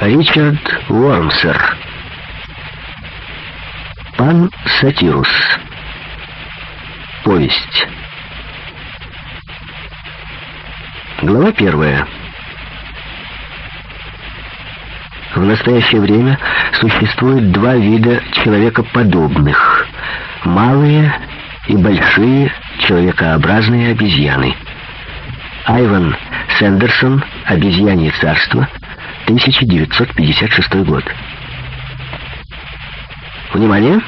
Ричард Уормсер. Пан Сатирус. Повесть. Глава первая. В настоящее время существует два вида человекоподобных. Малые и большие человекообразные обезьяны. Айван Сэндерсон «Обезьянье царство» 1956 год. Внимание!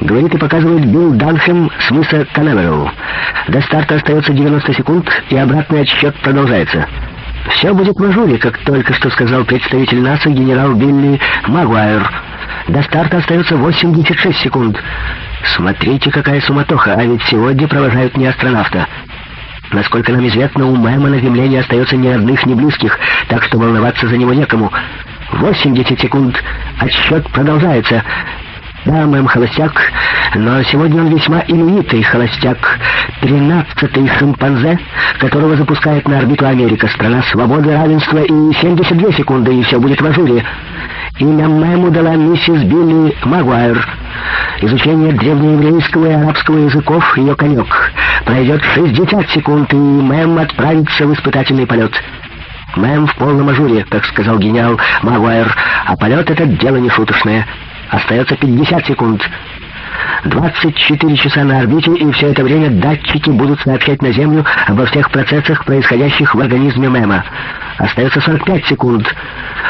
Говорит и показывает Билл Данхэм с мыса Канавероу. До старта остается 90 секунд, и обратный отсчет продолжается. Все будет в ажуре, как только что сказал представитель НАСА генерал Билли Магуайр. До старта остается 86 секунд. Смотрите, какая суматоха, а ведь сегодня провожают не астронавта. Насколько нам известно, у Мэма на Земле не остается ни родных, ни близких, так что волноваться за него некому. 80 секунд. Отсчет продолжается. Да, Мэм холостяк, но сегодня он весьма именитый холостяк. Тринадцатый шимпанзе, которого запускает на орбиту Америка. Страна свободы, равенства и 72 секунды, и все будет в ажуре имя Мэму дала миссис Билли Магуайр. Изучение древнееврейского и арабского языков — ее конек. Пройдет 60 секунд, и Мэм отправится в испытательный полет. Мэм в полном ажуре, как сказал гениал Магуайр, а полет — это дело не шуточное. Остается 50 секунд. 24 часа на орбите, и все это время датчики будут сообщать на Землю обо всех процессах, происходящих в организме МЭМа. Остается 45 секунд.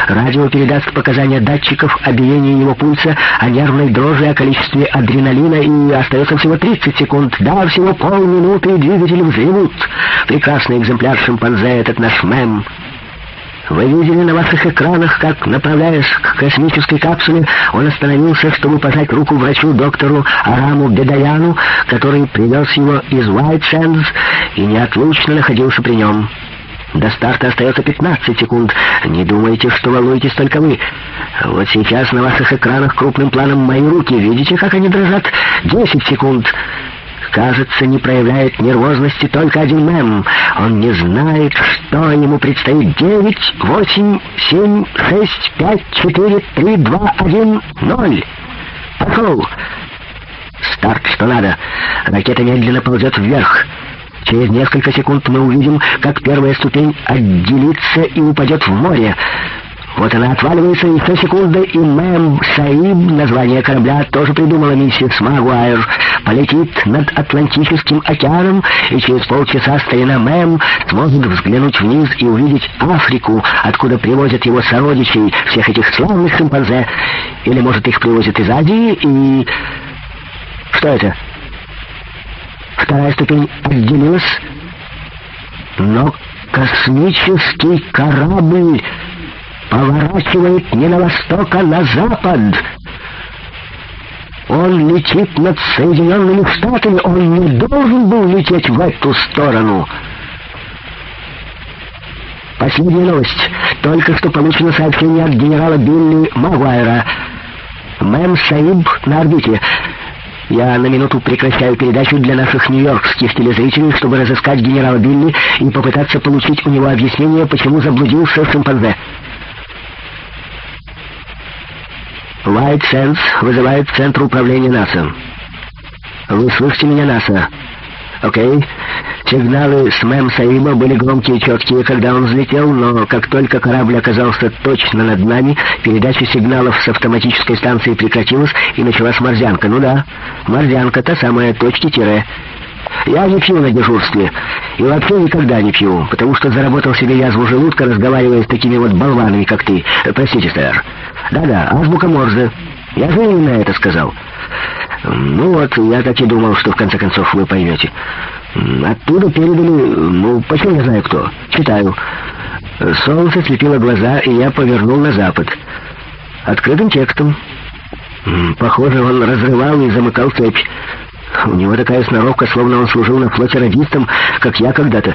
Радио передаст показания датчиков о биении его пульса, о нервной дрожи, о количестве адреналина, и остается всего 30 секунд. Да, всего полминуты, и двигатели взревут. Прекрасный экземпляр шимпанзе этот наш МЭМ. Вы видели на ваших экранах, как, направляясь к космической капсуле, он остановился, чтобы пожать руку врачу доктору Араму Бедаяну, который привез его из White Sands и неотлучно находился при нем. До старта остается 15 секунд. Не думайте, что волнуетесь только вы. Вот сейчас на ваших экранах крупным планом мои руки. Видите, как они дрожат? 10 секунд. Кажется, не проявляет нервозности только один мэм. Он не знает, что ему предстоит. Девять, восемь, семь, шесть, пять, четыре, три, два, один, ноль. Пошел! Старт, что надо. Ракета медленно ползет вверх. Через несколько секунд мы увидим, как первая ступень отделится и упадет в море. Вот она отваливается, и все секунды, и мэм Саиб, название корабля тоже придумала миссис Магуайр, полетит над Атлантическим океаном, и через полчаса старина мэм сможет взглянуть вниз и увидеть Африку, откуда привозят его сородичей, всех этих славных шимпанзе. Или, может, их привозят из Азии, и... Что это? Вторая ступень отделилась, но космический корабль поворачивает не на восток, а на запад. Он летит над Соединенными Штатами, он не должен был лететь в эту сторону. Последняя новость. Только что получено сообщение от генерала Билли Магуайра. Мэм Саиб на орбите. Я на минуту прекращаю передачу для наших нью-йоркских телезрителей, чтобы разыскать генерала Билли и попытаться получить у него объяснение, почему заблудился шимпанзе. White Sands вызывает Центр управления НАСА. Вы слышите меня, НАСА? Окей. Сигналы с мэм Саима были громкие и четкие, когда он взлетел, но как только корабль оказался точно над нами, передача сигналов с автоматической станции прекратилась и началась морзянка. Ну да, морзянка, та самая точки тире. Я не пью на дежурстве. И вообще никогда не пью, потому что заработал себе язву желудка, разговаривая с такими вот болванами, как ты. Простите, сэр. Да-да, азбука Морзе. Я же именно это сказал. Ну вот, я так и думал, что в конце концов вы поймете. Оттуда передали, ну, почему я знаю кто. Читаю. Солнце слепило глаза, и я повернул на запад. Открытым текстом. Похоже, он разрывал и замыкал цепь. У него такая сноровка, словно он служил на флоте радистом, как я когда-то.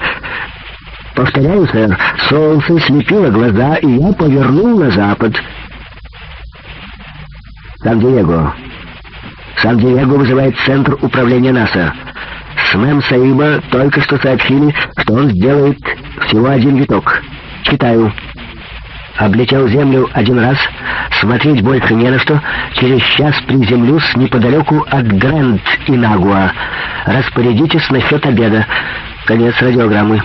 Повторяю, сэр, солнце слепило глаза, и я повернул на запад. Сан-Диего. Сан-Диего вызывает центр управления НАСА. С мэм Саиба только что сообщили, что он сделает всего один виток. Читаю. Облетел землю один раз, Смотреть больше не на что. Через час приземлюсь неподалеку от Гранд и Нагуа. Распорядитесь насчет обеда. Конец радиограммы.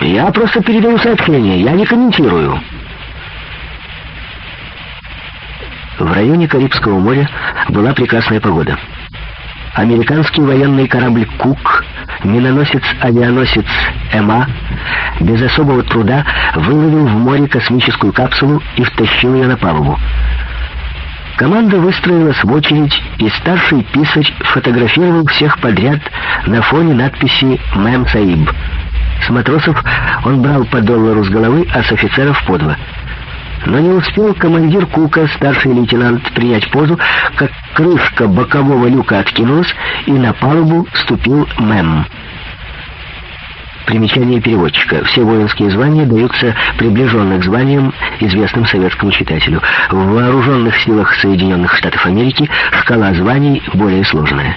Я просто передаю сообщение, я не комментирую. В районе Карибского моря была прекрасная погода американский военный корабль «Кук», миноносец-авианосец «Эма» без особого труда выловил в море космическую капсулу и втащил ее на палубу. Команда выстроилась в очередь, и старший писарь фотографировал всех подряд на фоне надписи «Мэм Саиб». С матросов он брал по доллару с головы, а с офицеров по два – но не успел командир Кука, старший лейтенант, принять позу, как крышка бокового люка откинулась, и на палубу вступил Мэм. Примечание переводчика. Все воинские звания даются приближенно к званиям, известным советскому читателю. В вооруженных силах Соединенных Штатов Америки шкала званий более сложная.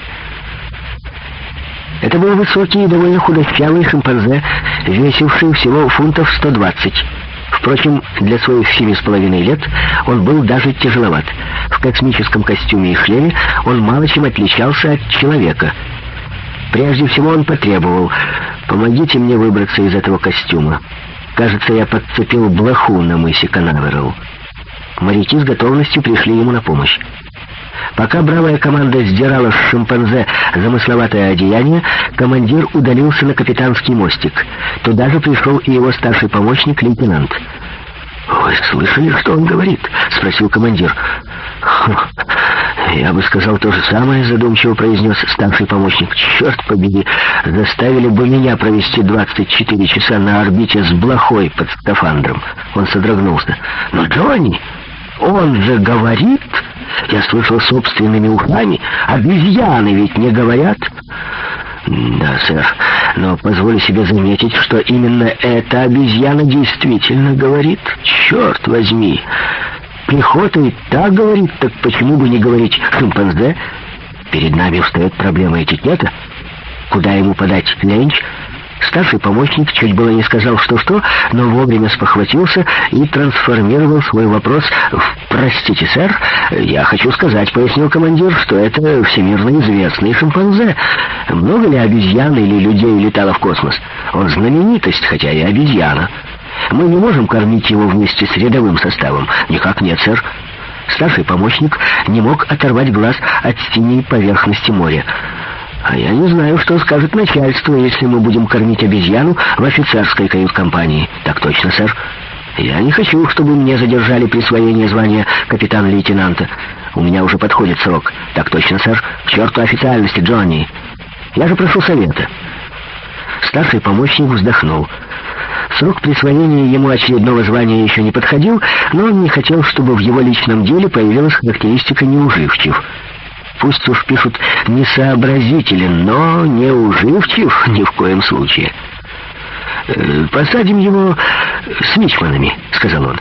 Это был высокий и довольно худощавый шимпанзе, весивший всего фунтов 120 Впрочем, для своих семи с половиной лет он был даже тяжеловат. В космическом костюме и шлеме он мало чем отличался от человека. Прежде всего он потребовал «Помогите мне выбраться из этого костюма». Кажется, я подцепил блоху на мысе Канаверал. Моряки с готовностью пришли ему на помощь. Пока бравая команда сдирала с шимпанзе замысловатое одеяние, командир удалился на капитанский мостик. Туда же пришел и его старший помощник, лейтенант. «Вы слышали, что он говорит?» — спросил командир. «Я бы сказал то же самое», — задумчиво произнес старший помощник. «Черт побери, заставили бы меня провести 24 часа на орбите с блохой под скафандром». Он содрогнулся. «Но Джонни!» Он же говорит, я слышал собственными ухами, обезьяны ведь не говорят. Да, сэр, но позволю себе заметить, что именно эта обезьяна действительно говорит. Черт возьми, пехота и так говорит, так почему бы не говорить шимпанзе? Перед нами встает проблема этикета. Куда ему подать ленч? Старший помощник чуть было не сказал что-что, но вовремя спохватился и трансформировал свой вопрос в «Простите, сэр, я хочу сказать», — пояснил командир, «что это всемирно известный шимпанзе. Много ли обезьян или людей летало в космос? Он знаменитость, хотя и обезьяна. Мы не можем кормить его вместе с рядовым составом. Никак нет, сэр». Старший помощник не мог оторвать глаз от синей поверхности моря. А я не знаю, что скажет начальство, если мы будем кормить обезьяну в офицерской кают-компании. Так точно, сэр. Я не хочу, чтобы мне задержали присвоение звания капитана-лейтенанта. У меня уже подходит срок. Так точно, сэр. К черту официальности, Джонни. Я же прошу совета. Старший помощник вздохнул. Срок присвоения ему очередного звания еще не подходил, но он не хотел, чтобы в его личном деле появилась характеристика неуживчив. Пусть уж пишут «несообразителен», но не уживчив ни в коем случае. Э, «Посадим его с мичманами», — сказал он.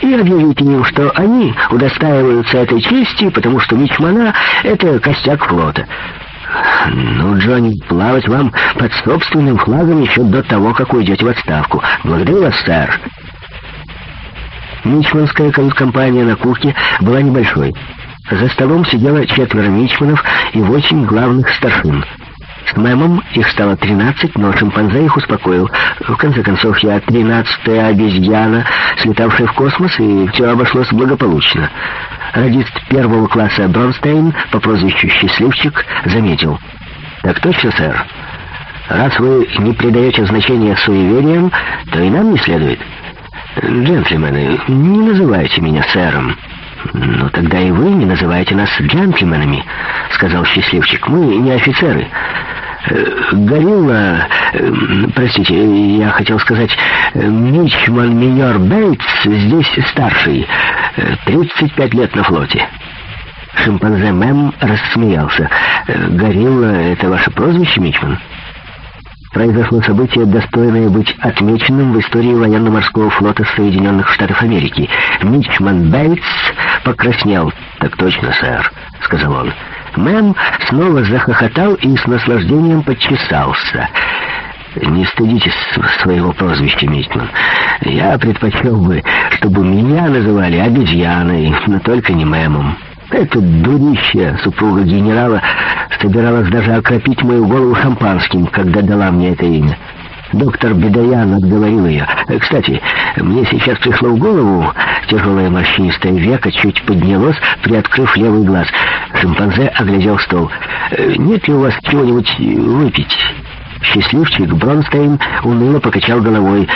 И объявите им, что они удостаиваются этой чести, потому что мичмана — это костяк флота. «Ну, Джонни, плавать вам под собственным флагом еще до того, как уйдете в отставку. Благодарю вас, сэр». Мичманская конкомпания на кухне была небольшой. За столом сидело четверо мичманов и восемь главных старшин. С мэмом их стало 13, но шимпанзе их успокоил. В конце концов, я тринадцатая обезьяна, слетавшая в космос, и все обошлось благополучно. Радист первого класса Бронстейн по прозвищу «Счастливчик» заметил. «Так точно, сэр. Раз вы не придаете значения суевериям, то и нам не следует. Джентльмены, не называйте меня сэром». «Но тогда и вы не называете нас джентльменами», — сказал счастливчик. «Мы не офицеры». Э, «Горилла... Э, простите, я хотел сказать... Э, мичман Минер Бейтс здесь старший. 35 лет на флоте». Шимпанзе Мэм рассмеялся. «Горилла — это ваше прозвище, Мичман?» произошло событие, достойное быть отмеченным в истории военно-морского флота Соединенных Штатов Америки. Мичман Бейтс покраснел. «Так точно, сэр», — сказал он. Мэм снова захохотал и с наслаждением подчесался. «Не стыдитесь своего прозвища, Мичман. Я предпочел бы, чтобы меня называли обезьяной, но только не мэмом». Это дурище супруга генерала собиралась даже окропить мою голову шампанским, когда дала мне это имя. Доктор Бедаян отговорил ее. Кстати, мне сейчас пришло в голову, тяжелое морщинистое веко чуть поднялось, приоткрыв левый глаз. Шимпанзе оглядел стол. «Э, «Нет ли у вас чего-нибудь выпить?» Счастливчик Бронстейн уныло покачал головой.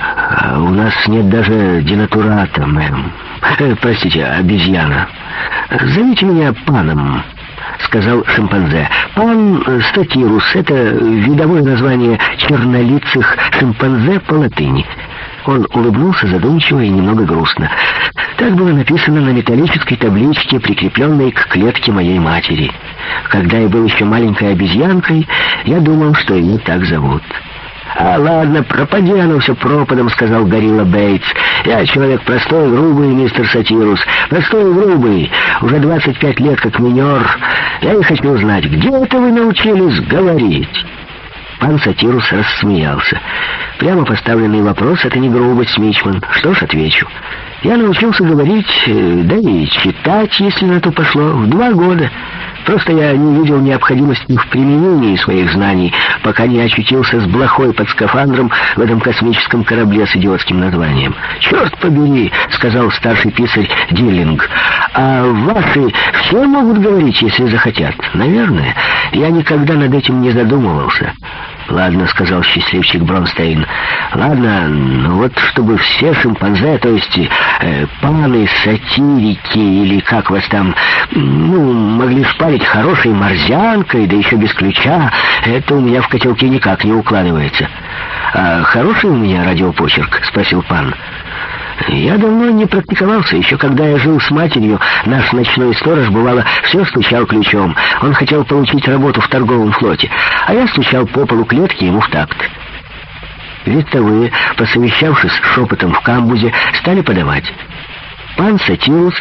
«А «У нас нет даже денатурата, мэм. Э, простите, обезьяна. Зовите меня паном». — сказал шимпанзе. Пан э, статирус — это видовое название чернолицых шимпанзе по латыни. Он улыбнулся задумчиво и немного грустно. Так было написано на металлической табличке, прикрепленной к клетке моей матери. Когда я был еще маленькой обезьянкой, я думал, что ее так зовут. «А ладно, пропади оно все пропадом», — сказал Горилла Бейтс. «Я человек простой, грубый, мистер Сатирус. Простой, грубый. Уже 25 лет как минер. Я не хочу узнать, где это вы научились говорить?» Пан Сатирус рассмеялся. «Прямо поставленный вопрос — это не грубость, Мичман. Что ж, отвечу. Я научился говорить, э, да и читать, если на то пошло, в два года». Просто я не видел необходимости в применении своих знаний, пока не очутился с блохой под скафандром в этом космическом корабле с идиотским названием. «Черт побери!» — сказал старший писарь Диллинг. «А ваши все могут говорить, если захотят?» «Наверное. Я никогда над этим не задумывался». «Ладно», — сказал счастливчик Бронстейн. «Ладно, ну вот чтобы все шимпанзе, то есть э, паны, сатирики или как вас там, ну, могли шпарить хорошей морзянкой, да еще без ключа, это у меня в котелке никак не укладывается». «А хороший у меня радиопочерк?» — спросил пан. Я давно не практиковался, еще когда я жил с матерью. Наш ночной сторож, бывало, все стучал ключом. Он хотел получить работу в торговом флоте, а я стучал по полу клетки ему в такт. Вестовые, посовещавшись шепотом в камбузе, стали подавать. Пан Сатиус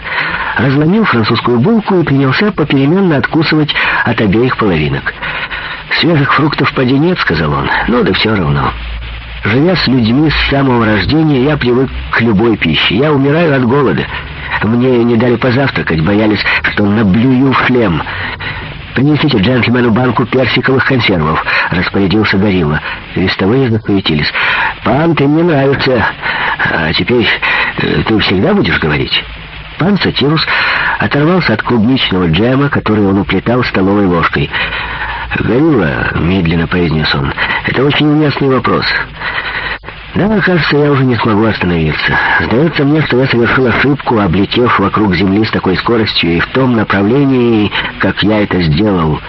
разломил французскую булку и принялся попеременно откусывать от обеих половинок. «Свежих фруктов поди нет», — сказал он, — «ну да все равно». Живя с людьми с самого рождения, я привык к любой пище. Я умираю от голода. Мне не дали позавтракать, боялись, что наблюю в шлем. «Принесите джентльмену банку персиковых консервов», — распорядился Горилла. Вестовые засуетились. «Пан, ты мне нравится. А теперь э, ты всегда будешь говорить?» Пан Сатирус оторвался от клубничного джема, который он уплетал столовой ложкой. «Горилла», — медленно произнес он, — «это очень уместный вопрос». «Да, кажется, я уже не смогу остановиться. Сдается мне, что я совершил ошибку, облетев вокруг Земли с такой скоростью и в том направлении, как я это сделал.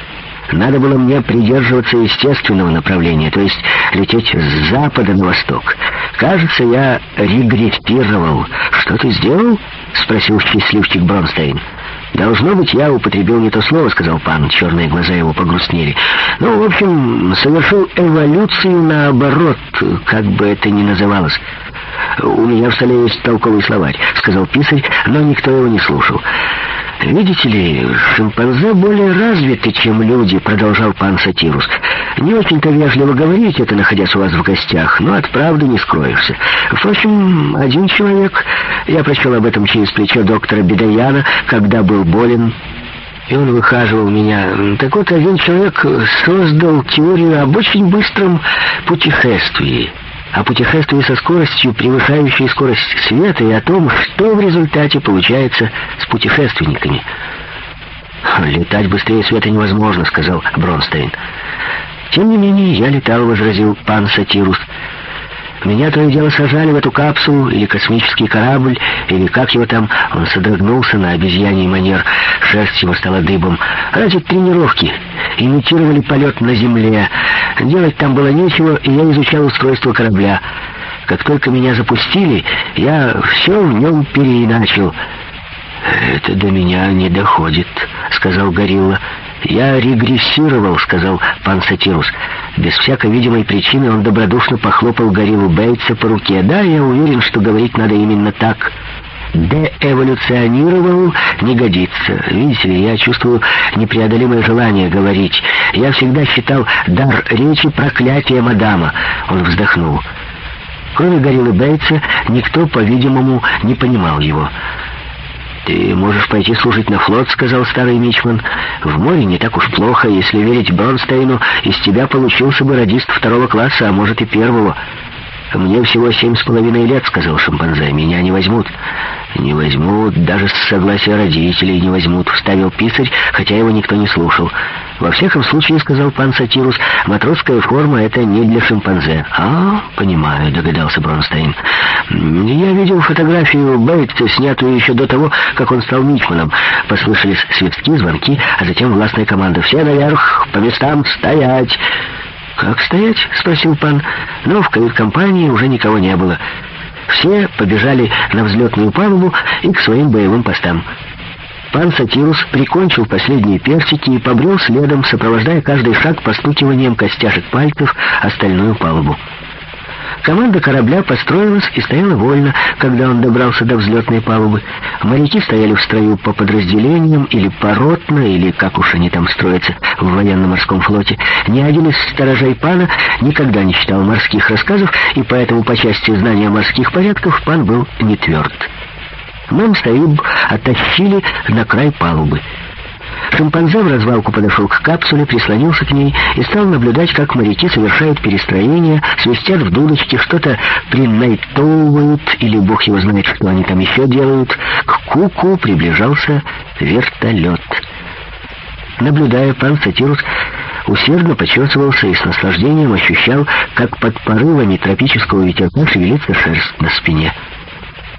Надо было мне придерживаться естественного направления, то есть лететь с запада на восток. Кажется, я регрессировал. Что ты сделал?» — спросил счастливчик Бронстейн. «Должно быть, я употребил не то слово», — сказал пан. Черные глаза его погрустнели. «Ну, в общем, совершил эволюцию наоборот, как бы это ни называлось». «У меня в столе есть толковый словарь», — сказал писарь, но никто его не слушал. «Видите ли, шимпанзе более развиты, чем люди», — продолжал пан Сатирус. «Не очень-то вежливо говорить это, находясь у вас в гостях, но от правды не скроешься. Впрочем, один человек, я прочел об этом через плечо доктора Бедаяна, когда был болен, и он выхаживал меня. Так вот, один человек создал теорию об очень быстром путешествии». А путешествуя со скоростью, превышающей скорость света, и о том, что в результате получается с путешественниками. «Летать быстрее света невозможно», — сказал Бронстейн. «Тем не менее, я летал», — возразил пан Сатирус. «Сатирус». Меня то и дело сажали в эту капсулу, или космический корабль, или как его там, он содрогнулся на обезьяний манер, шерсть его стала дыбом. Ради тренировки. Имитировали полет на Земле. Делать там было нечего, и я изучал устройство корабля. Как только меня запустили, я все в нем переиначил. «Это до меня не доходит», — сказал Горилла. «Я регрессировал», — сказал пан Сатирус. Без всякой видимой причины он добродушно похлопал гориллу Бейтса по руке. «Да, я уверен, что говорить надо именно так». «Деэволюционировал» не годится. Видите ли, я чувствую непреодолимое желание говорить. Я всегда считал дар речи проклятием, адама. Он вздохнул. Кроме гориллы Бейтса, никто, по-видимому, не понимал его. «Ты можешь пойти служить на флот», — сказал старый мичман. «В море не так уж плохо. Если верить Бронстейну, из тебя получился бы радист второго класса, а может и первого». «Мне всего семь с половиной лет», — сказал шимпанзе. «Меня не возьмут». «Не возьмут, даже с согласия родителей не возьмут», — вставил писарь, хотя его никто не слушал. «Во всяком случае», — сказал пан Сатирус, — «матросская форма — это не для шимпанзе». «А, понимаю», — догадался Бронстейн. «Я видел фотографию Бейтса, снятую еще до того, как он стал мичманом. Послышались свистки, звонки, а затем властная команда. «Все наверх, по местам стоять!» «Как стоять?» — спросил пан. Но в кают-компании уже никого не было. Все побежали на взлетную палубу и к своим боевым постам. Пан Сатирус прикончил последние персики и побрел следом, сопровождая каждый шаг постукиванием костяшек пальцев остальную палубу. Команда корабля построилась и стояла вольно, когда он добрался до взлетной палубы. А моряки стояли в строю по подразделениям, или поротно, или как уж они там строятся в военно-морском флоте. Ни один из сторожей пана никогда не читал морских рассказов, и поэтому по части знания морских порядков пан был не тверд. Мэм Саиб оттащили на край палубы. Шимпанзе в развалку подошел к капсуле, прислонился к ней и стал наблюдать, как моряки совершают перестроение, свистят в дудочке, что-то принайтовывают или бог его знает, что они там еще делают. К Куку приближался вертолет. Наблюдая, пан Сатирус усердно почесывался и с наслаждением ощущал, как под порывами тропического ветерка шевелится шерсть на спине.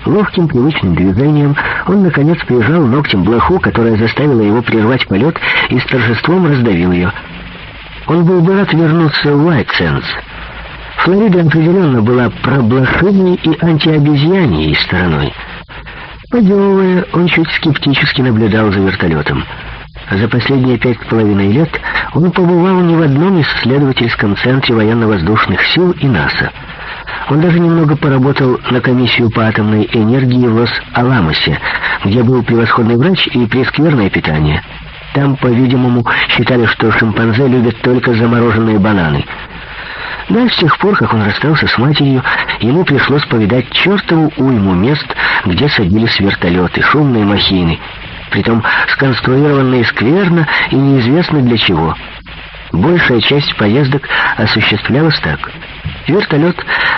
Ловким привычным движением он, наконец, прижал ногтем блоху, которая заставила его прервать полет и с торжеством раздавил ее. Он был бы рад вернуться в Уайтсенс. Флорида определенно была проблошиной и антиобезьяньей стороной. Подделывая, он чуть скептически наблюдал за вертолетом. За последние пять с половиной лет он побывал не в одном исследовательском центре военно-воздушных сил и НАСА. Он даже немного поработал на комиссию по атомной энергии в Лос-Аламосе, где был превосходный врач и прескверное питание. Там, по-видимому, считали, что шимпанзе любят только замороженные бананы. Да, с тех пор, как он расстался с матерью, ему пришлось повидать чертову уйму мест, где садились вертолеты, шумные махины, притом сконструированные скверно и неизвестно для чего. Большая часть поездок осуществлялась так — Вертолет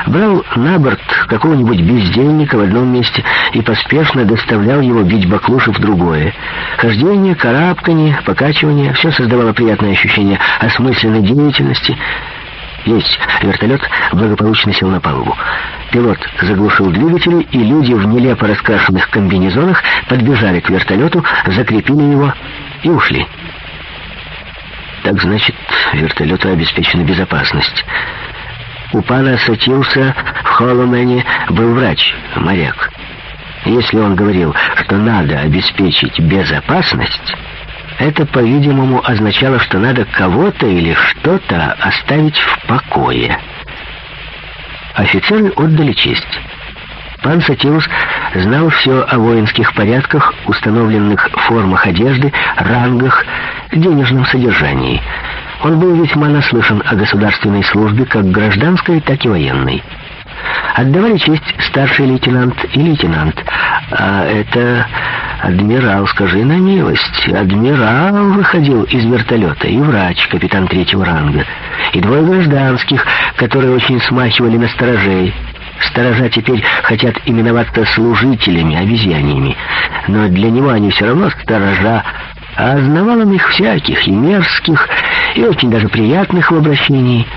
брал на борт какого-нибудь бездельника в одном месте и поспешно доставлял его бить баклуши в другое. Хождение, карабканье, покачивание — все создавало приятное ощущение осмысленной деятельности. Есть. Вертолет благополучно сел на палубу. Пилот заглушил двигатели, и люди в нелепо раскрашенных комбинезонах подбежали к вертолету, закрепили его и ушли. Так значит, вертолету обеспечена безопасность. У пана сочился в Холломене был врач, моряк. Если он говорил, что надо обеспечить безопасность, это, по-видимому, означало, что надо кого-то или что-то оставить в покое. Офицеры отдали честь. Пан Сатирус знал все о воинских порядках, установленных формах одежды, рангах, денежном содержании – он был весьма наслышан о государственной службе, как гражданской, так и военной. Отдавали честь старший лейтенант и лейтенант. А это адмирал, скажи на милость. Адмирал выходил из вертолета, и врач, капитан третьего ранга, и двое гражданских, которые очень смахивали на сторожей. Сторожа теперь хотят именоваться служителями, обезьяниями. Но для него они все равно сторожа а знавал он их всяких, и мерзких, и очень даже приятных в обращении.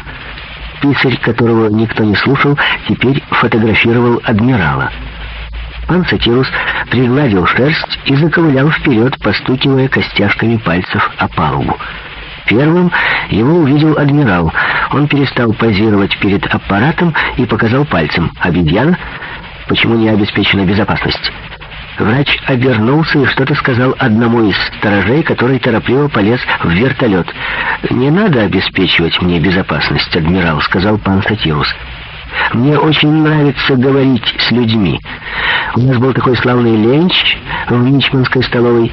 Писарь, которого никто не слушал, теперь фотографировал адмирала. Пан Сатирус пригладил шерсть и заковылял вперед, постукивая костяшками пальцев о палубу. Первым его увидел адмирал. Он перестал позировать перед аппаратом и показал пальцем. «Обезьяна? Почему не обеспечена безопасность?» Врач обернулся и что-то сказал одному из сторожей, который торопливо полез в вертолет. «Не надо обеспечивать мне безопасность, адмирал», — сказал пан Сатирус. «Мне очень нравится говорить с людьми. У нас был такой славный ленч в Мичманской столовой».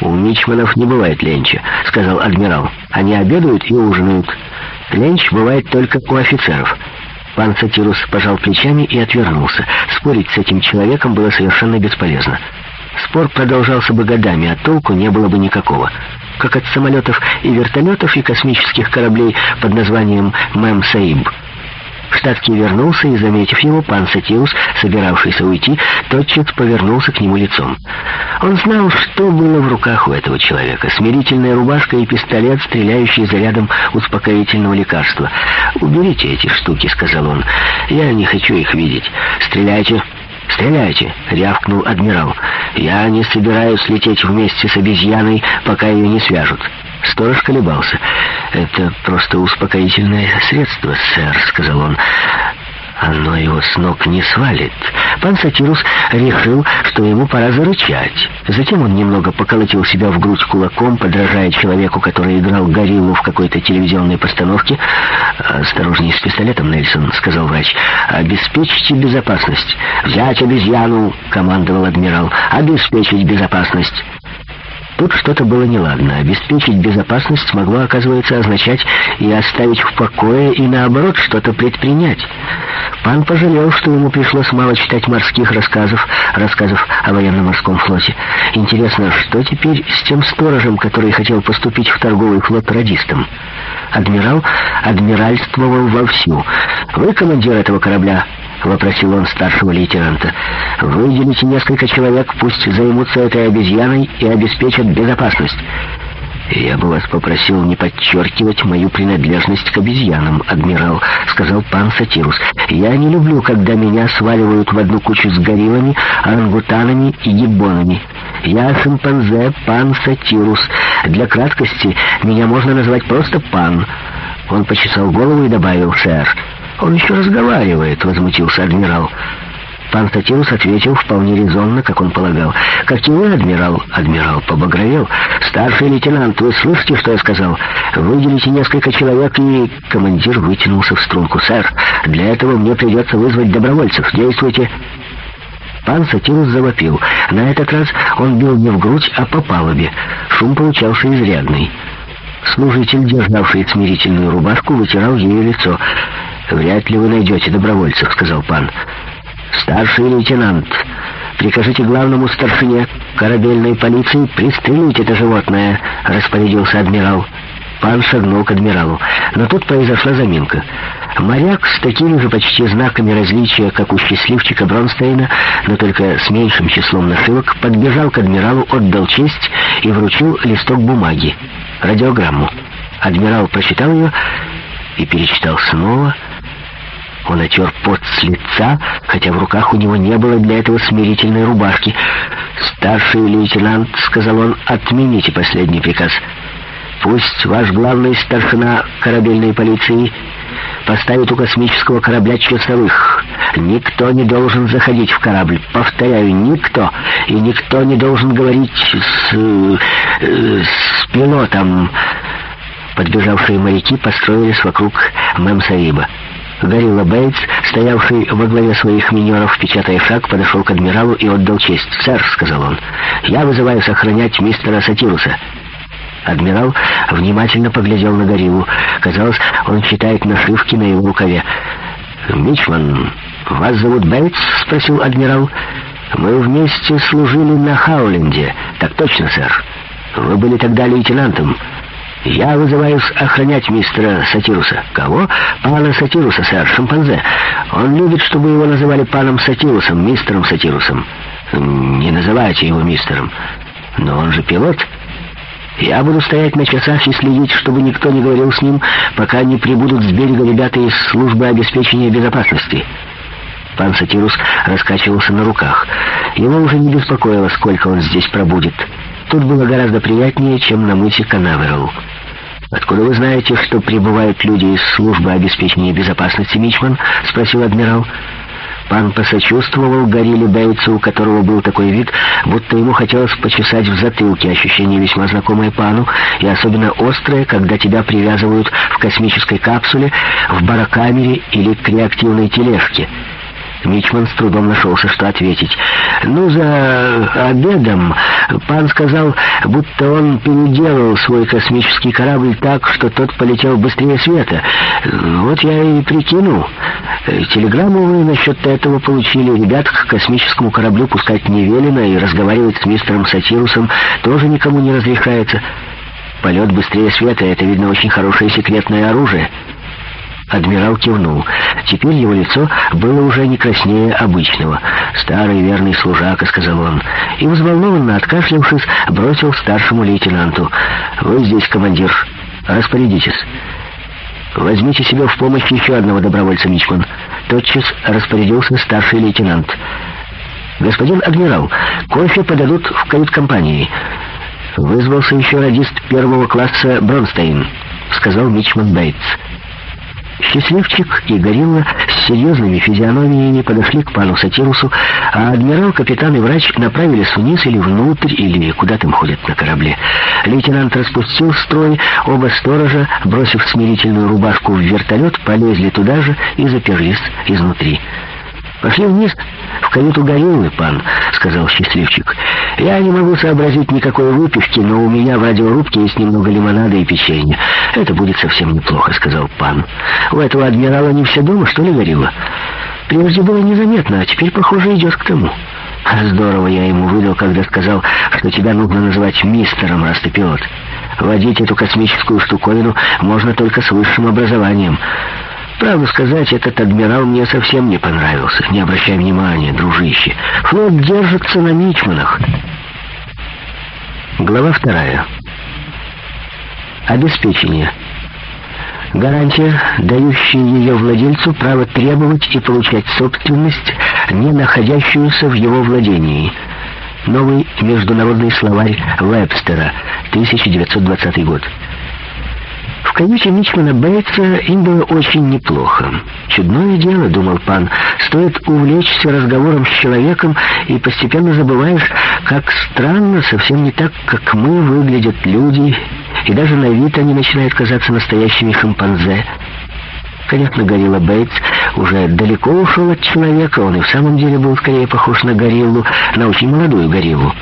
«У Мичманов не бывает ленча», — сказал адмирал. «Они обедают и ужинают. Ленч бывает только у офицеров». Пан пожал плечами и отвернулся. Спорить с этим человеком было совершенно бесполезно. Спор продолжался бы годами, а толку не было бы никакого. Как от самолетов и вертолетов и космических кораблей под названием «Мэм Саиб». Штатский вернулся и, заметив его, пан Сатиус, собиравшийся уйти, тотчас повернулся к нему лицом. Он знал, что было в руках у этого человека. Смирительная рубашка и пистолет, стреляющий зарядом успокоительного лекарства. «Уберите эти штуки», — сказал он. «Я не хочу их видеть. Стреляйте». «Стреляйте!» — рявкнул адмирал. «Я не собираюсь лететь вместе с обезьяной, пока ее не свяжут». Сторож колебался. «Это просто успокоительное средство, сэр», — сказал он. «Оно его с ног не свалит». Пан Сатирус решил, что ему пора зарычать. Затем он немного поколотил себя в грудь кулаком, подражая человеку, который играл гориллу в какой-то телевизионной постановке. «Осторожней с пистолетом, Нельсон», — сказал врач. «Обеспечьте безопасность». «Взять обезьяну», — командовал адмирал. «Обеспечить безопасность». Тут что-то было неладно. Обеспечить безопасность могло, оказывается, означать и оставить в покое, и наоборот, что-то предпринять. Пан пожалел, что ему пришлось мало читать морских рассказов, рассказов о военно-морском флоте. Интересно, что теперь с тем сторожем, который хотел поступить в торговый флот радистом? Адмирал адмиральствовал вовсю. «Вы командир этого корабля?» вопросил он старшего лейтенанта. «Выделите несколько человек, пусть займутся этой обезьяной и обеспечат безопасность». «Я бы вас попросил не подчеркивать мою принадлежность к обезьянам, адмирал», — сказал пан Сатирус. «Я не люблю, когда меня сваливают в одну кучу с гориллами, орангутанами и гиббонами. Я шимпанзе, пан Сатирус. Для краткости меня можно назвать просто пан». Он почесал голову и добавил «шер». «Он еще разговаривает», — возмутился адмирал. Пан Статирус ответил вполне резонно, как он полагал. «Как и вы, адмирал?» Адмирал побагровел. «Старший лейтенант, вы слышите, что я сказал? Выделите несколько человек, и...» Командир вытянулся в струнку. «Сэр, для этого мне придется вызвать добровольцев. Действуйте!» Пан Сатирус завопил. На этот раз он бил не в грудь, а по палубе. Шум получался изрядный. Служитель, державший смирительную рубашку, вытирал ее лицо. «Вряд ли вы найдете добровольцев», — сказал пан. «Старший лейтенант, прикажите главному старшине корабельной полиции пристрелить это животное», — распорядился адмирал. Пан шагнул к адмиралу, но тут произошла заминка. Моряк с такими же почти знаками различия, как у счастливчика Бронстейна, но только с меньшим числом нашивок, подбежал к адмиралу, отдал честь и вручил листок бумаги, радиограмму. Адмирал прочитал ее и перечитал снова — он отер пот с лица, хотя в руках у него не было для этого смирительной рубашки. «Старший лейтенант», — сказал он, — «отмените последний приказ. Пусть ваш главный старшина корабельной полиции поставит у космического корабля часовых. Никто не должен заходить в корабль. Повторяю, никто. И никто не должен говорить с... Э, с пилотом». Подбежавшие моряки построились вокруг Мэмсариба. Горилла Бейтс, стоявший во главе своих миньоров, печатая шаг, подошел к адмиралу и отдал честь. «Сэр», — сказал он, — «я вызываю сохранять мистера Сатируса». Адмирал внимательно поглядел на гориллу. Казалось, он читает нашивки на его рукаве. «Мичман, вас зовут Бейтс?» — спросил адмирал. «Мы вместе служили на Хауленде». «Так точно, сэр. Вы были тогда лейтенантом». «Я вызываюсь охранять мистера Сатируса». «Кого?» «Пана Сатируса, сэр, шимпанзе. Он любит, чтобы его называли паном Сатирусом, мистером Сатирусом». «Не называйте его мистером». «Но он же пилот». Я буду стоять на часах и следить, чтобы никто не говорил с ним, пока не прибудут с берега ребята из службы обеспечения безопасности. Пан Сатирус раскачивался на руках. Его уже не беспокоило, сколько он здесь пробудет. Тут было гораздо приятнее, чем на мысе Канаверал. «Откуда вы знаете, что прибывают люди из службы обеспечения безопасности, Мичман?» — спросил адмирал. Пан посочувствовал Горилле Бейтсу, у которого был такой вид, будто ему хотелось почесать в затылке, ощущение весьма знакомое пану, и особенно острое, когда тебя привязывают в космической капсуле, в барокамере или к реактивной тележке. Мичман с трудом нашелся, что ответить. «Ну, за обедом пан сказал, будто он переделал свой космический корабль так, что тот полетел быстрее света. Вот я и прикинул. Телеграмму вы насчет этого получили. Ребят к космическому кораблю пускать не велено, и разговаривать с мистером Сатирусом тоже никому не разрешается. Полет быстрее света — это, видно, очень хорошее секретное оружие». Адмирал кивнул. Теперь его лицо было уже не краснее обычного. «Старый верный служака», — сказал он. И, взволнованно откашлявшись, бросил старшему лейтенанту. «Вы здесь, командир. Распорядитесь». «Возьмите себе в помощь еще одного добровольца, Мичман». Тотчас распорядился старший лейтенант. «Господин адмирал, кофе подадут в кают-компании». Вызвался еще радист первого класса Бронстейн, сказал Мичман Бейтс. Счастливчик и Горилла с серьезными физиономиями подошли к пану Сатирусу, а адмирал, капитан и врач направились вниз или внутрь, или куда там ходят на корабле. Лейтенант распустил строй, оба сторожа, бросив смирительную рубашку в вертолет, полезли туда же и заперлись изнутри. «Пошли вниз, в каюту гориллы, пан», — сказал счастливчик. «Я не могу сообразить никакой выпивки, но у меня в радиорубке есть немного лимонада и печенья. «Это будет совсем неплохо», — сказал пан. «У этого адмирала не все дома, что ли, горело? Прежде было незаметно, а теперь, похоже, идет к тому». «Здорово я ему выдал, когда сказал, что тебя нужно называть мистером, раз ты пилот. Водить эту космическую штуковину можно только с высшим образованием». Правду сказать, этот адмирал мне совсем не понравился. Не обращай внимания, дружище. Флот держится на мичманах. Глава вторая обеспечения. Гарантия, дающая ее владельцу право требовать и получать собственность, не находящуюся в его владении. Новый международный словарь Вебстера, 1920 год. Конечно, лично набраться им было очень неплохо. Чудное дело, думал пан, стоит увлечься разговором с человеком и постепенно забываешь, как странно, совсем не так, как мы выглядят люди, и даже на вид они начинают казаться настоящими шимпанзе. Конечно, горилла Бейтс уже далеко ушел от человека, он и в самом деле был скорее похож на гориллу, на очень молодую гориллу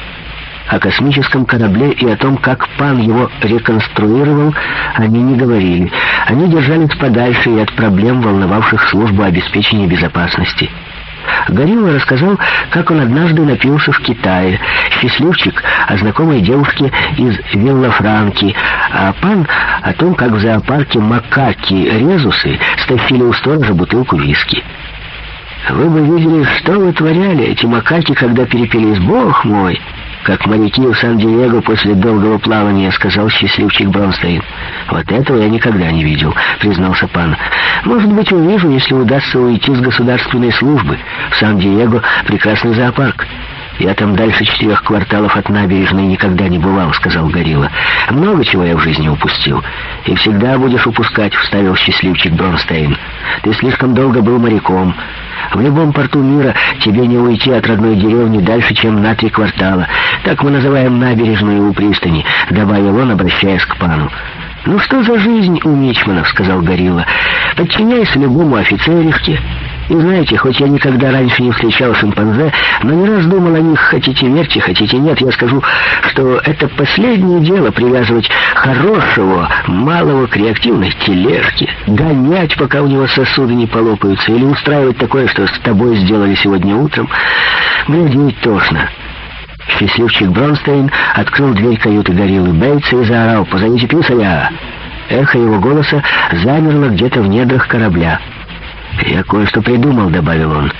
о космическом корабле и о том, как Пан его реконструировал, они не говорили. Они держались подальше и от проблем, волновавших службу обеспечения безопасности. Горилла рассказал, как он однажды напился в Китае. Счастливчик о знакомой девушке из Виллафранки, а пан о том, как в зоопарке макаки-резусы стащили у сторожа бутылку виски. «Вы бы видели, что вытворяли эти макаки, когда перепились, бог мой!» как моряки у Сан-Диего после долгого плавания, — сказал счастливчик Бронстейн. «Вот этого я никогда не видел», — признался пан. «Может быть, увижу, если удастся уйти с государственной службы. В Сан-Диего прекрасный зоопарк». Я там дальше четырех кварталов от набережной никогда не бывал, сказал Горилла. много чего я в жизни упустил. И всегда будешь упускать, вставил счастливчик Бронстейн. Ты слишком долго был моряком. В любом порту мира тебе не уйти от родной деревни дальше, чем на три квартала. Так мы называем набережную у пристани, добавил он, обращаясь к пану. «Ну что за жизнь у Мичманов?» — сказал Горилла. «Подчиняйся любому офицерихте». И знаете, хоть я никогда раньше не встречал шимпанзе, но не раз думал о них, хотите верьте, хотите нет, я скажу, что это последнее дело привязывать хорошего, малого к реактивной тележке, гонять, пока у него сосуды не полопаются, или устраивать такое, что с тобой сделали сегодня утром. Глядеть тошно. Счастливчик Бронстейн открыл дверь каюты гориллы Бейтса и заорал «Позовите писаря!» Эхо его голоса замерло где-то в недрах корабля. «Я кое-что придумал», — добавил он.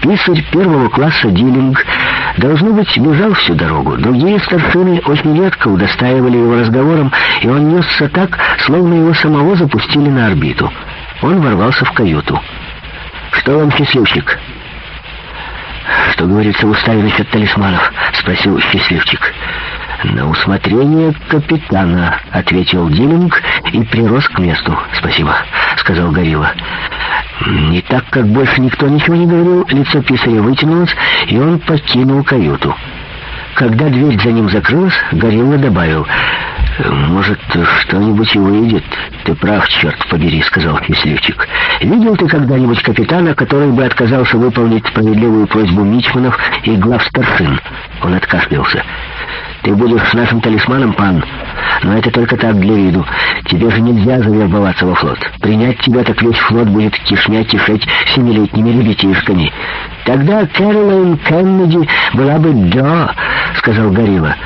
Писарь первого класса Диллинг, должно быть, бежал всю дорогу. Другие старшины очень редко удостаивали его разговором, и он несся так, словно его самого запустили на орбиту. Он ворвался в каюту. «Что вам, счастливчик?» «Что говорится в уставе насчет талисманов?» — спросил счастливчик. «На усмотрение капитана», — ответил Диллинг и прирос к месту. «Спасибо», — сказал Горилла. И так как больше никто ничего не говорил, лицо писаря вытянулось, и он покинул каюту. Когда дверь за ним закрылась, Горилла добавил, «Э, «Может, что-нибудь и выйдет?» «Ты прав, черт побери», — сказал Кисливчик. «Видел ты когда-нибудь капитана, который бы отказался выполнить справедливую просьбу Мичманов и главстаршин? Он откашлялся. «Ты будешь нашим талисманом, пан, но это только так для виду. Тебе же нельзя завербоваться во флот. Принять тебя так весь флот будет кишмя кишеть семилетними ребятишками. Тогда Кэролайн Кеннеди была бы «да», — сказал Горилла.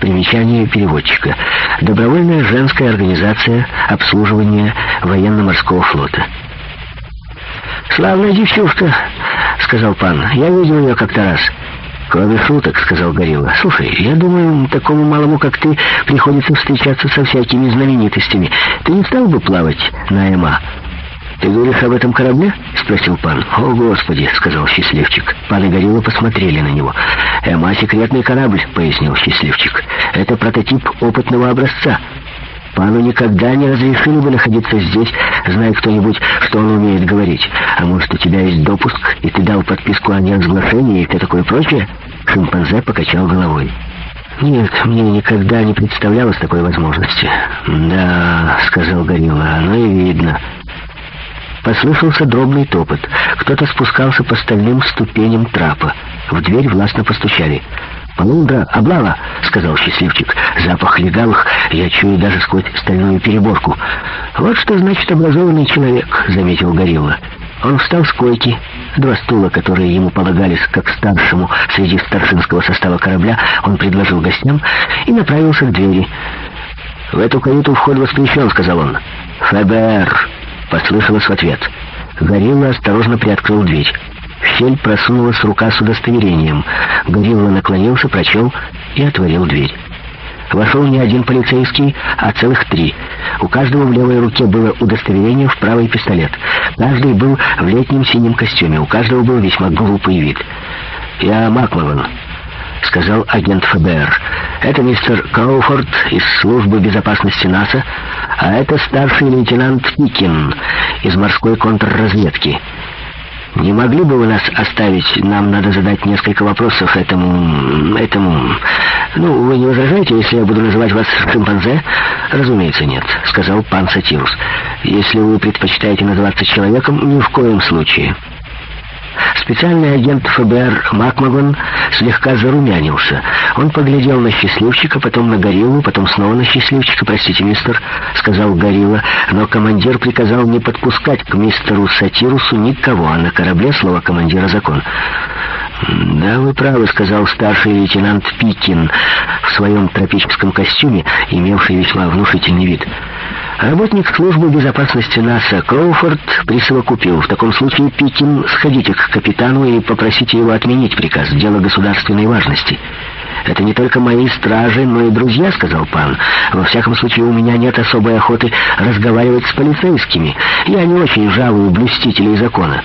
Примечание переводчика. Добровольная женская организация обслуживания военно-морского флота. «Славная девчушка», — сказал пан. «Я видел ее как-то раз». «Кроме шуток», — сказал Горилла. «Слушай, я думаю, такому малому, как ты, приходится встречаться со всякими знаменитостями. Ты не стал бы плавать на Эма?» «Ты говоришь об этом корабле?» — спросил пан. «О, Господи!» — сказал счастливчик. Пан и Горилла посмотрели на него. «Эма — секретный корабль», — пояснил счастливчик. «Это прототип опытного образца». Пану никогда не разрешили бы находиться здесь, зная кто-нибудь, что он умеет говорить. А может, у тебя есть допуск, и ты дал подписку о неразглашении и все такое прочее?» Шимпанзе покачал головой. «Нет, мне никогда не представлялось такой возможности». «Да», — сказал Горилла, — «оно и видно». Послышался дробный топот. Кто-то спускался по стальным ступеням трапа. В дверь властно постучали. «Полундра! Облава!» сказал счастливчик. «Запах легалых я чую даже сквозь стальную переборку». «Вот что значит образованный человек», — заметил Горилла. Он встал с койки. Два стула, которые ему полагались как старшему среди старшинского состава корабля, он предложил гостям и направился к двери. «В эту каюту вход воспрещен», — сказал он. «ФБР», — послышалось в ответ. Горилла осторожно приоткрыл дверь портфель просунулась рука с удостоверением. Горилла наклонился, прочел и отворил дверь. Вошел не один полицейский, а целых три. У каждого в левой руке было удостоверение, в правой пистолет. Каждый был в летнем синем костюме, у каждого был весьма глупый вид. «Я Маклован», — сказал агент ФБР. «Это мистер Кроуфорд из службы безопасности НАСА, а это старший лейтенант Пикин из морской контрразведки». Не могли бы вы нас оставить? Нам надо задать несколько вопросов этому... этому... Ну, вы не возражаете, если я буду называть вас шимпанзе? Разумеется, нет, сказал пан Сатирус. Если вы предпочитаете называться человеком, ни в коем случае. Специальный агент ФБР Макмагон слегка зарумянился. Он поглядел на счастливчика, потом на гориллу, потом снова на счастливчика. «Простите, мистер», — сказал горилла, но командир приказал не подпускать к мистеру Сатирусу никого, а на корабле слово командира закон. «Да, вы правы», — сказал старший лейтенант Пикин в своем тропическом костюме, имевший весьма внушительный вид. Работник службы безопасности НАСА Кроуфорд присовокупил. В таком случае, Пикин, сходите к капитану и попросите его отменить приказ. Дело государственной важности. «Это не только мои стражи, но и друзья», — сказал пан. «Во всяком случае, у меня нет особой охоты разговаривать с полицейскими. Я не очень жалую блюстителей закона».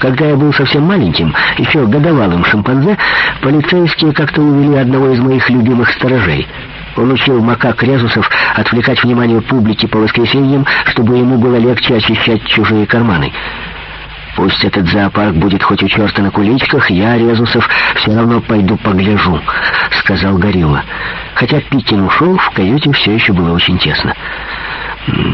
Когда я был совсем маленьким, еще годовалым шимпанзе, полицейские как-то увели одного из моих любимых сторожей. Он учил макак Резусов отвлекать внимание публики по воскресеньям, чтобы ему было легче очищать чужие карманы. Пусть этот зоопарк будет хоть у черта на куличках, я, Резусов, все равно пойду погляжу», — сказал Горилла. Хотя Пикин ушел, в каюте все еще было очень тесно.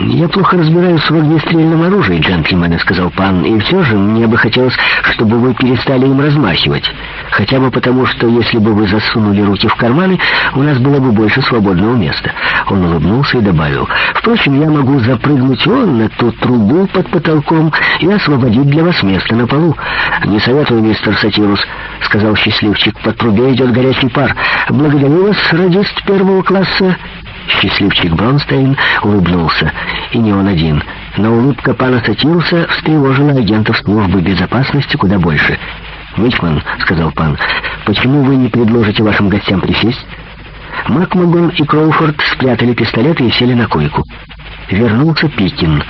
«Я плохо разбираюсь в огнестрельном оружии, джентльмены», — сказал пан, «и все же мне бы хотелось, чтобы вы перестали им размахивать. Хотя бы потому, что если бы вы засунули руки в карманы, у нас было бы больше свободного места». Он улыбнулся и добавил, «Впрочем, я могу запрыгнуть вон на ту трубу под потолком и освободить для вас встала с на полу. «Не советую, мистер Сатирус», — сказал счастливчик. Под трубе идет горячий пар. Благодарю вас, радист первого класса». Счастливчик Бронстейн улыбнулся. И не он один. Но улыбка пана Сатируса встревожила агентов службы безопасности куда больше. «Мичман», — сказал пан, — «почему вы не предложите вашим гостям присесть?» Макмагон и Кроуфорд спрятали пистолеты и сели на койку. Вернулся Пикин.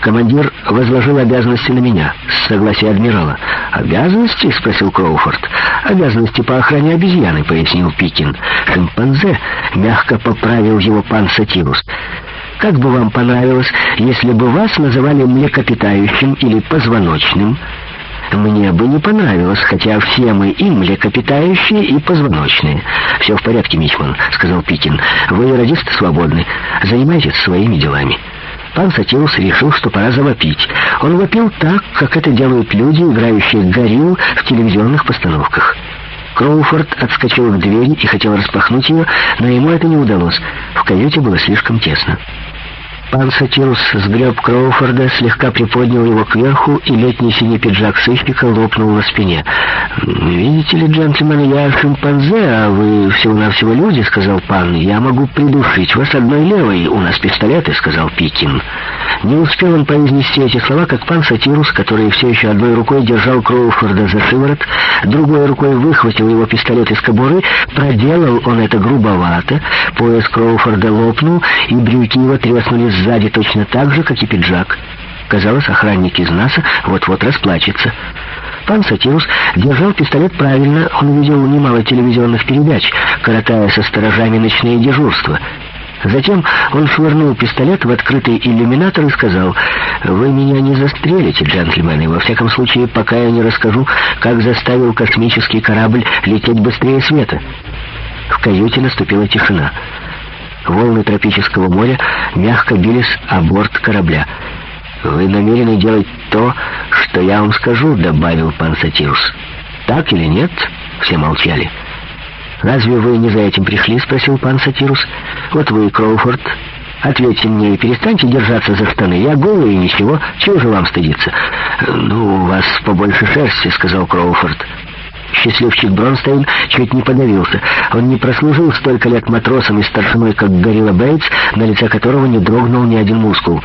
Командир возложил обязанности на меня, с согласия адмирала. «Обязанности?» — спросил Кроуфорд. «Обязанности по охране обезьяны», — пояснил Пикин. «Шимпанзе?» — мягко поправил его пан Сатирус. «Как бы вам понравилось, если бы вас называли млекопитающим или позвоночным?» Мне бы не понравилось, хотя все мы и млекопитающие, и позвоночные. «Все в порядке, Мичман», — сказал Пикин. «Вы, радисты, свободны. Занимайтесь своими делами». Пан Сатиус решил, что пора завопить. Он вопил так, как это делают люди, играющие горилл в телевизионных постановках. Кроуфорд отскочил к двери и хотел распахнуть ее, но ему это не удалось. В каюте было слишком тесно. Пан Сатирус сгреб Кроуфорда, слегка приподнял его кверху, и летний синий пиджак сыщика лопнул на спине. «Видите ли, джентльмены, я шимпанзе, а вы всего-навсего люди», — сказал пан. «Я могу придушить вас одной левой. У нас пистолеты», — сказал Пикин. Не успел он произнести эти слова, как пан Сатирус, который все еще одной рукой держал Кроуфорда за шиворот, другой рукой выхватил его пистолет из кобуры, проделал он это грубовато, пояс Кроуфорда лопнул, и брюки его треснули сзади точно так же, как и пиджак. Казалось, охранник из НАСА вот-вот расплачется. Пан Сатирус держал пистолет правильно, он видел немало телевизионных передач, коротая со сторожами ночные дежурства. Затем он швырнул пистолет в открытый иллюминатор и сказал, «Вы меня не застрелите, джентльмены, во всяком случае, пока я не расскажу, как заставил космический корабль лететь быстрее света». В каюте наступила тишина. «Тишина». Волны тропического моря мягко бились о борт корабля. «Вы намерены делать то, что я вам скажу», — добавил пан Сатирус. «Так или нет?» — все молчали. «Разве вы не за этим пришли?» — спросил пан Сатирус. «Вот вы, Кроуфорд, ответьте мне и перестаньте держаться за штаны. Я голый и ничего. Чего же вам стыдиться?» «Ну, у вас побольше шерсти», — сказал Кроуфорд. Счастливчик Бронстейн чуть не подавился. Он не прослужил столько лет матросом и старшиной, как Горилла Бейтс, на лице которого не дрогнул ни один мускул.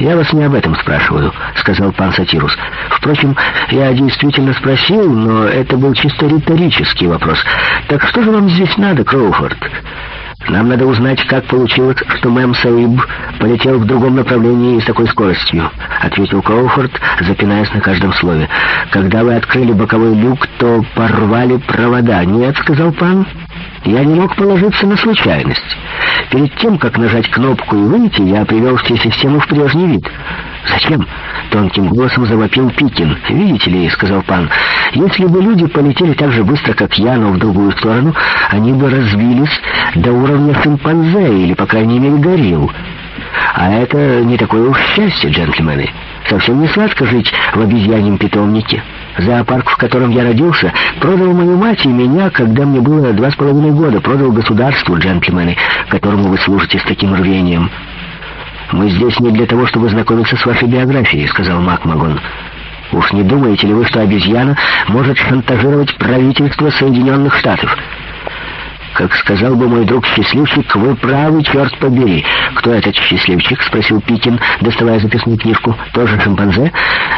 «Я вас не об этом спрашиваю», — сказал пан Сатирус. «Впрочем, я действительно спросил, но это был чисто риторический вопрос. Так что же вам здесь надо, Кроуфорд?» Нам надо узнать, как получилось, что мэм Саиб полетел в другом направлении и с такой скоростью», — ответил Коуфорд, запинаясь на каждом слове. «Когда вы открыли боковой люк, то порвали провода. Нет, — сказал пан, я не мог положиться на случайность. Перед тем, как нажать кнопку и выйти, я привел систему в прежний вид. «Зачем?» — тонким голосом завопил Пикин. «Видите ли», — сказал пан, — «если бы люди полетели так же быстро, как я, но в другую сторону, они бы развились до уровня шимпанзе или, по крайней мере, горилл. А это не такое уж счастье, джентльмены. Совсем не сладко жить в обезьяньем питомнике». Зоопарк, в котором я родился, продал мою мать и меня, когда мне было два с половиной года. Продал государству, джентльмены, которому вы служите с таким рвением. «Мы здесь не для того, чтобы знакомиться с вашей биографией», — сказал Макмагон. «Уж не думаете ли вы, что обезьяна может шантажировать правительство Соединенных Штатов?» Как сказал бы мой друг счастливчик, вы правы, черт побери. Кто этот счастливчик? Спросил Пикин, доставая записную книжку. Тоже шимпанзе?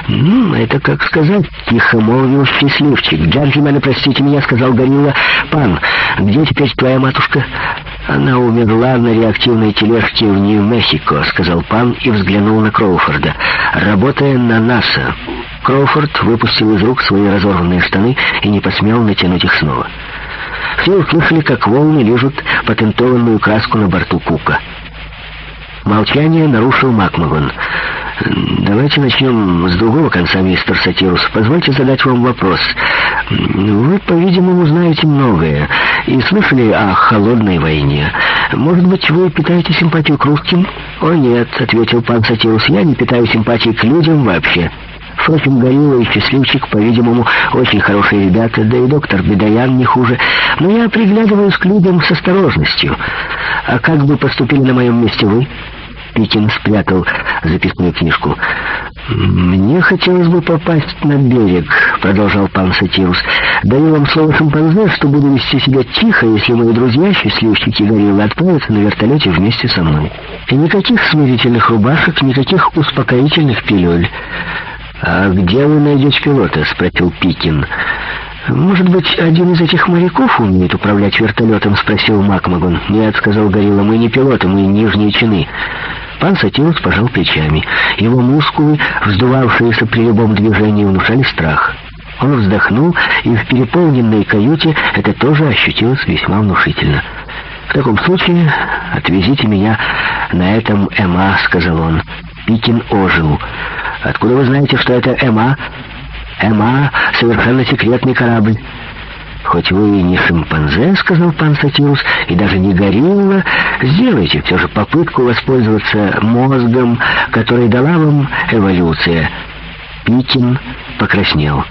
Ну, это как сказать, тихо молвил счастливчик. Джентльмены, простите меня, сказал Горилла. Пан, где теперь твоя матушка? Она умерла на реактивной тележке в Нью-Мехико, сказал пан и взглянул на Кроуфорда. Работая на НАСА. Кроуфорд выпустил из рук свои разорванные штаны и не посмел натянуть их снова. Все услышали, как волны лежат патентованную краску на борту Кука. Молчание нарушил Макмагон. «Давайте начнем с другого конца, мистер Сатирус. Позвольте задать вам вопрос. Вы, по-видимому, знаете многое и слышали о холодной войне. Может быть, вы питаете симпатию к русским?» «О нет», — ответил пан Сатирус, — «я не питаю симпатии к людям вообще». Впрочем, Горилла и Счастливчик, по-видимому, очень хорошие ребята, да и доктор Бедоян не хуже. Но я приглядываюсь к людям с осторожностью. А как бы поступили на моем месте вы?» Пикин спрятал записную книжку. «Мне хотелось бы попасть на берег», — продолжал пан Сатирус. «Даю вам слово шимпанзе, что буду вести себя тихо, если мои друзья, счастливчики гориллы, отправятся на вертолете вместе со мной. И никаких смирительных рубашек, никаких успокоительных пилюль». «А где вы найдете пилота?» — спросил Пикин. «Может быть, один из этих моряков умеет управлять вертолетом?» — спросил Макмагон. «Нет», — сказал Горилла, — «мы не пилоты, мы нижние чины». Пан Сатирус пожал плечами. Его мускулы, вздувавшиеся при любом движении, внушали страх. Он вздохнул, и в переполненной каюте это тоже ощутилось весьма внушительно. «В таком случае отвезите меня на этом Эма», — сказал он. Пикин ожил. «Откуда вы знаете, что это Эма?» «Эма — совершенно секретный корабль». «Хоть вы и не шимпанзе, — сказал пан Сатирус, — и даже не горилла, сделайте все же попытку воспользоваться мозгом, который дала вам эволюция». Пикин покраснел.